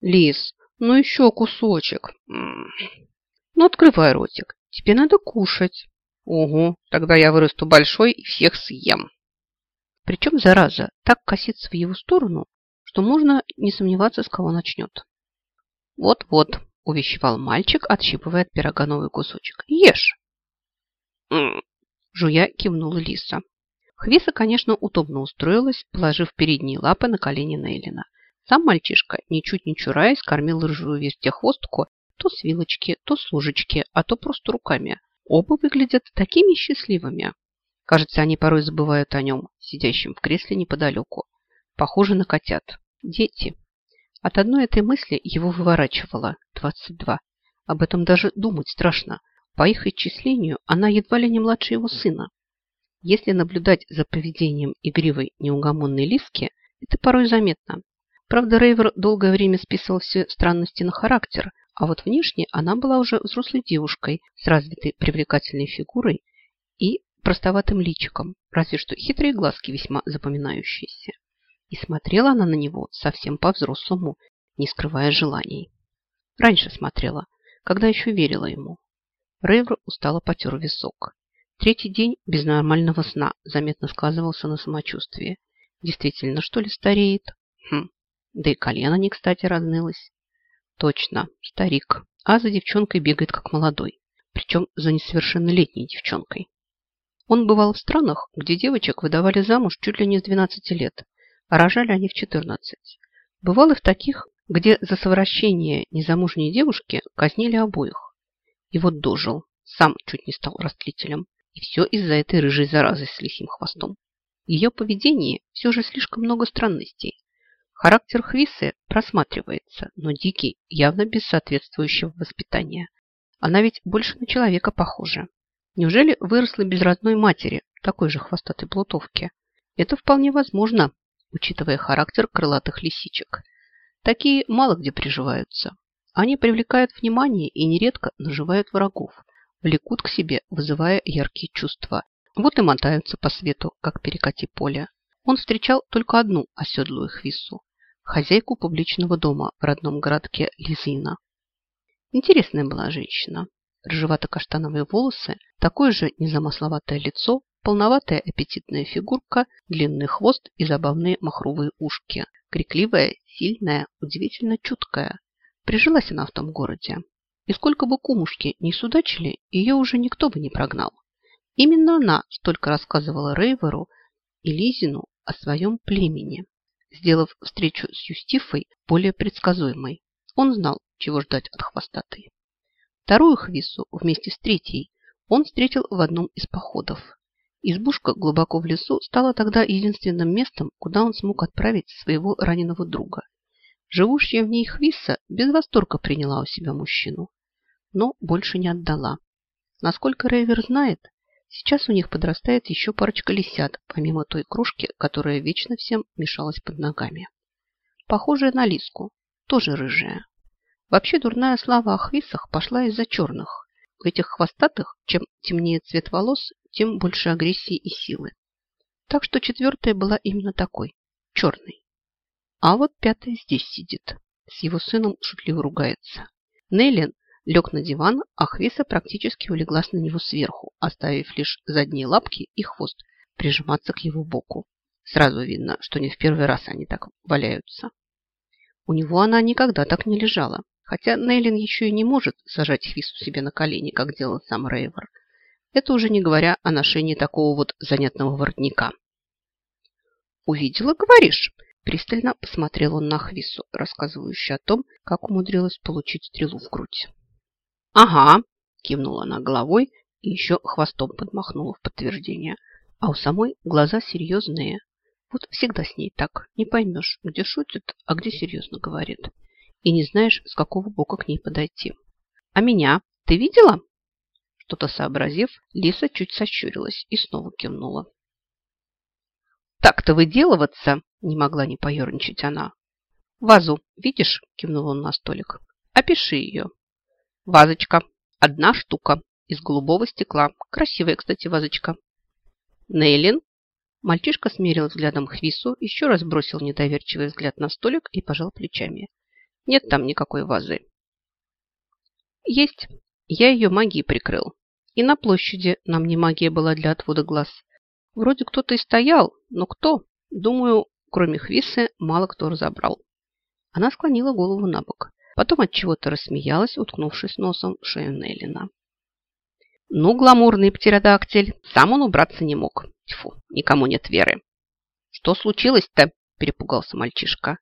Лис, ну еще кусочек. Ну, открывай ротик. Тебе надо кушать. Угу, тогда я вырасту большой и всех съем. Причем, зараза, так косится в его сторону, что можно не сомневаться, с кого начнет. Вот-вот, увещевал мальчик, отщипывая от пирога новый кусочек. Ешь. Жуя кивнула Лиса. Хвиса, конечно, удобно устроилась, положив передние лапы на колени Нейлина. Сам мальчишка, ничуть не чураясь, кормил рыжую вестехвостку то с вилочки, то с ложечки, а то просто руками. Оба выглядят такими счастливыми. Кажется, они порой забывают о нем, сидящем в кресле неподалеку. Похоже на котят. Дети. От одной этой мысли его выворачивало. 22. Об этом даже думать страшно. По их исчислению, она едва ли не младше его сына. Если наблюдать за поведением игривой неугомонной Лиски, это порой заметно. Правда, Рейвер долгое время списывал все странности на характер, а вот внешне она была уже взрослой девушкой с развитой привлекательной фигурой и простоватым личиком, разве что хитрые глазки весьма запоминающиеся. И смотрела она на него совсем по-взрослому, не скрывая желаний. Раньше смотрела, когда еще верила ему. Рейвер устало потер висок. Третий день без нормального сна заметно сказывался на самочувствии. Действительно, что ли, стареет? Хм, да и колено не кстати разнылось. Точно, старик. А за девчонкой бегает как молодой. Причем за несовершеннолетней девчонкой. Он бывал в странах, где девочек выдавали замуж чуть ли не с 12 лет, а рожали они в 14. Бывал и в таких, где за совращение незамужней девушки казнили обоих. И вот дожил, сам чуть не стал растлителем. И все из-за этой рыжей заразы с лисим хвостом. Ее поведении все же слишком много странностей, Характер Хвисы просматривается, но Дикий явно без соответствующего воспитания. Она ведь больше на человека похожа. Неужели выросла без родной матери, такой же хвостатой плутовки? Это вполне возможно, учитывая характер крылатых лисичек. Такие мало где приживаются. Они привлекают внимание и нередко наживают врагов, влекут к себе, вызывая яркие чувства. Вот и мотаются по свету, как перекати поле. Он встречал только одну оседлую хвису хозяйку публичного дома в родном городке Лизина. Интересная была женщина. Рыжевато-каштановые волосы, такое же незамысловатое лицо, полноватая аппетитная фигурка, длинный хвост и забавные махровые ушки. Крикливая, сильная, удивительно чуткая. Прижилась она в том городе. И сколько бы кумушки не судачили, ее уже никто бы не прогнал. Именно она столько рассказывала Рейверу и Лизину о своем племени сделав встречу с Юстифой более предсказуемой. Он знал, чего ждать от хвостатой. Вторую Хвису вместе с третьей он встретил в одном из походов. Избушка глубоко в лесу стала тогда единственным местом, куда он смог отправить своего раненого друга. Живущая в ней Хвиса без восторга приняла у себя мужчину, но больше не отдала. Насколько Рейвер знает, Сейчас у них подрастает еще парочка лисят, помимо той кружки, которая вечно всем мешалась под ногами. Похожая на лиску, тоже рыжая. Вообще дурная слава о хвисах пошла из-за черных. У этих хвостатых, чем темнее цвет волос, тем больше агрессии и силы. Так что четвертая была именно такой, черной. А вот пятая здесь сидит. С его сыном шутливо ругается. Нейлин лег на диван, а Хвиса практически улеглась на него сверху, оставив лишь задние лапки и хвост прижиматься к его боку. Сразу видно, что не в первый раз они так валяются. У него она никогда так не лежала, хотя Нейлин еще и не может сажать Хвису себе на колени, как делал сам Рейвер. Это уже не говоря о ношении такого вот занятного воротника. «Увидела, говоришь?» Пристально посмотрел он на Хвису, рассказывающую о том, как умудрилась получить стрелу в грудь. «Ага», – кивнула она головой и еще хвостом подмахнула в подтверждение. А у самой глаза серьезные. Вот всегда с ней так. Не поймешь, где шутит, а где серьезно говорит. И не знаешь, с какого бока к ней подойти. «А меня ты видела?» Что-то сообразив, Лиса чуть сощурилась и снова кивнула. «Так-то выделываться!» – не могла не поерничать она. «Вазу, видишь?» – кивнул он на столик. «Опиши ее». Вазочка. Одна штука. Из голубого стекла. Красивая, кстати, вазочка. Нейлин. Мальчишка смерил взглядом Хвису, еще раз бросил недоверчивый взгляд на столик и пожал плечами. Нет там никакой вазы. Есть. Я ее магией прикрыл. И на площади нам не магия была для отвода глаз. Вроде кто-то и стоял, но кто? Думаю, кроме Хвисы, мало кто разобрал. Она склонила голову на бок. Потом от чего-то рассмеялась, уткнувшись носом в шею Нейлина. Ну, гламурный птеродактиль, сам он убраться не мог. Тьфу, никому нет веры. Что случилось-то? Перепугался мальчишка.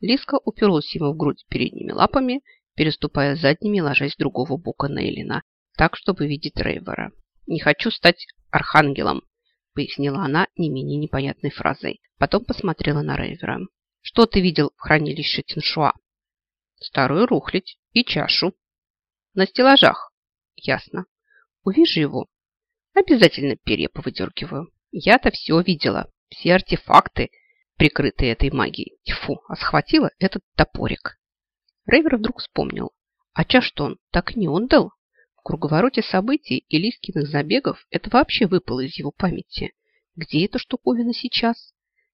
Лиска уперлась ему в грудь передними лапами, переступая задними, ложась другого бока Нейлина, так, чтобы видеть Рейвера. «Не хочу стать архангелом», пояснила она не менее непонятной фразой. Потом посмотрела на Рейвера. «Что ты видел в хранилище Тиншуа?» «Старую рухлядь и чашу». «На стеллажах?» «Ясно. Увижу его. Обязательно перья повыдергиваю. Я-то все видела. Все артефакты, прикрытые этой магией. Тьфу, а схватила этот топорик. Рейвер вдруг вспомнил. А чаш-то он так не отдал. В круговороте событий и Лискиных забегов это вообще выпало из его памяти. Где эта штуковина сейчас?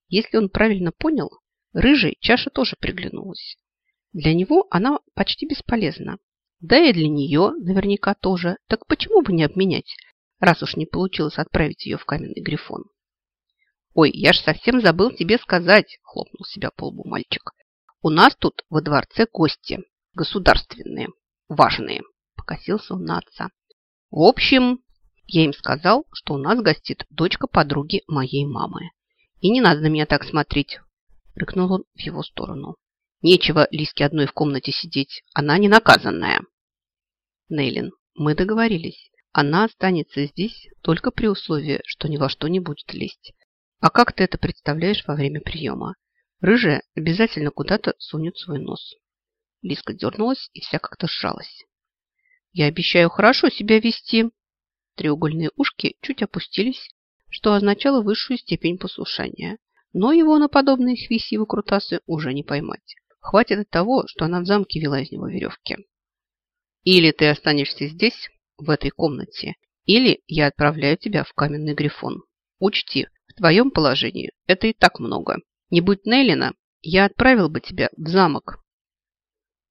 Если он правильно понял, рыжей чаша тоже приглянулась. Для него она почти бесполезна. Да и для нее наверняка тоже. Так почему бы не обменять, раз уж не получилось отправить ее в каменный грифон? «Ой, я ж совсем забыл тебе сказать», – хлопнул себя по лбу мальчик. «У нас тут во дворце гости. Государственные. Важные», – покосился он на отца. «В общем, я им сказал, что у нас гостит дочка подруги моей мамы. И не надо на меня так смотреть», – рыкнул он в его сторону. Нечего Лиске одной в комнате сидеть. Она не наказанная. Нейлин, мы договорились. Она останется здесь только при условии, что ни во что не будет лезть. А как ты это представляешь во время приема? Рыжая обязательно куда-то сунет свой нос. Лиска дернулась и вся как-то сжалась. Я обещаю хорошо себя вести. Треугольные ушки чуть опустились, что означало высшую степень послушания. Но его на подобные хвиси выкрутасы уже не поймать. Хватит от того, что она в замке вела из него веревки. Или ты останешься здесь, в этой комнате, или я отправляю тебя в каменный грифон. Учти, в твоем положении это и так много. Не будь Нейлина, я отправил бы тебя в замок.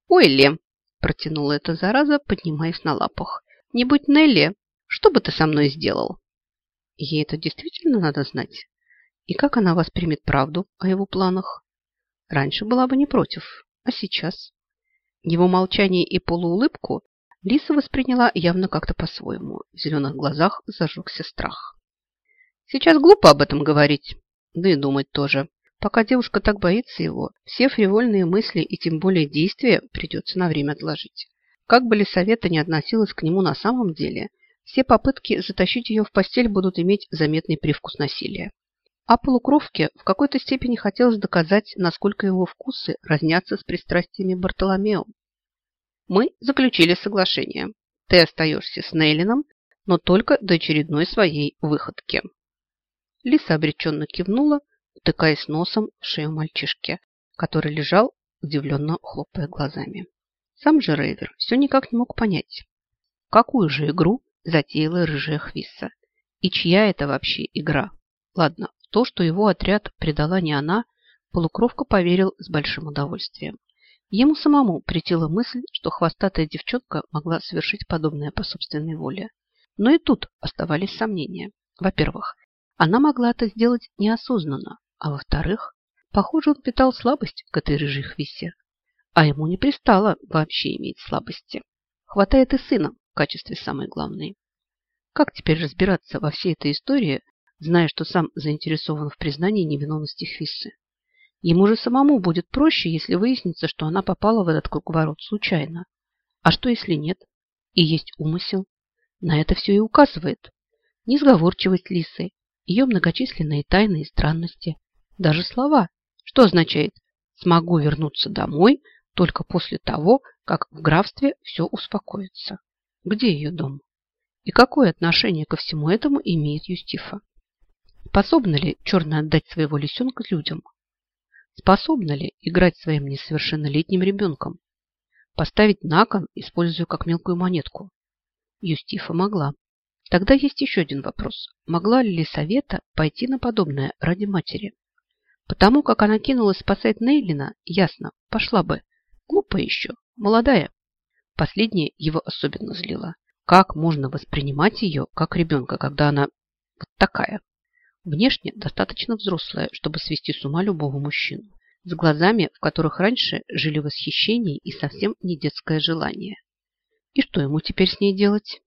Ой, Ле, протянула эта зараза, поднимаясь на лапах. Не будь Нелли, что бы ты со мной сделал? Ей это действительно надо знать. И как она воспримет правду о его планах? Раньше была бы не против, а сейчас? Его молчание и полуулыбку Лиса восприняла явно как-то по-своему. В зеленых глазах зажегся страх. Сейчас глупо об этом говорить, да и думать тоже. Пока девушка так боится его, все фривольные мысли и тем более действия придется на время отложить. Как бы Лисавета не относилась к нему на самом деле, все попытки затащить ее в постель будут иметь заметный привкус насилия. А полукровке в какой-то степени хотелось доказать, насколько его вкусы разнятся с пристрастиями Бартоломео. Мы заключили соглашение. Ты остаешься с Нейлином, но только до очередной своей выходки. Лиса обреченно кивнула, утыкаясь носом в шею мальчишки, который лежал, удивленно хлопая глазами. Сам же Рейвер все никак не мог понять, какую же игру затеяла рыжая Хвисса. И чья это вообще игра? Ладно, то, что его отряд предала не она, полукровка поверил с большим удовольствием. Ему самому притила мысль, что хвостатая девчонка могла совершить подобное по собственной воле. Но и тут оставались сомнения. Во-первых, она могла это сделать неосознанно, а во-вторых, похоже, он питал слабость к этой рыжей хвисе. А ему не пристало вообще иметь слабости. Хватает и сына в качестве самой главной. Как теперь разбираться во всей этой истории зная, что сам заинтересован в признании невиновности Хвиссы. Ему же самому будет проще, если выяснится, что она попала в этот круговорот случайно. А что, если нет? И есть умысел? На это все и указывает. Несговорчивость Лисы, ее многочисленные тайны и странности, даже слова. Что означает «смогу вернуться домой» только после того, как в графстве все успокоится? Где ее дом? И какое отношение ко всему этому имеет Юстифа? Способна ли черная отдать своего лисенка людям? Способна ли играть своим несовершеннолетним ребенком? Поставить на кон, используя как мелкую монетку? Юстифа могла. Тогда есть еще один вопрос. Могла ли Лисавета пойти на подобное ради матери? Потому как она кинулась спасать Нейлина, ясно, пошла бы. Глупая еще, молодая. Последнее его особенно злило. Как можно воспринимать ее как ребенка, когда она вот такая? Внешне достаточно взрослая, чтобы свести с ума любого мужчину. С глазами, в которых раньше жили восхищение и совсем не детское желание. И что ему теперь с ней делать?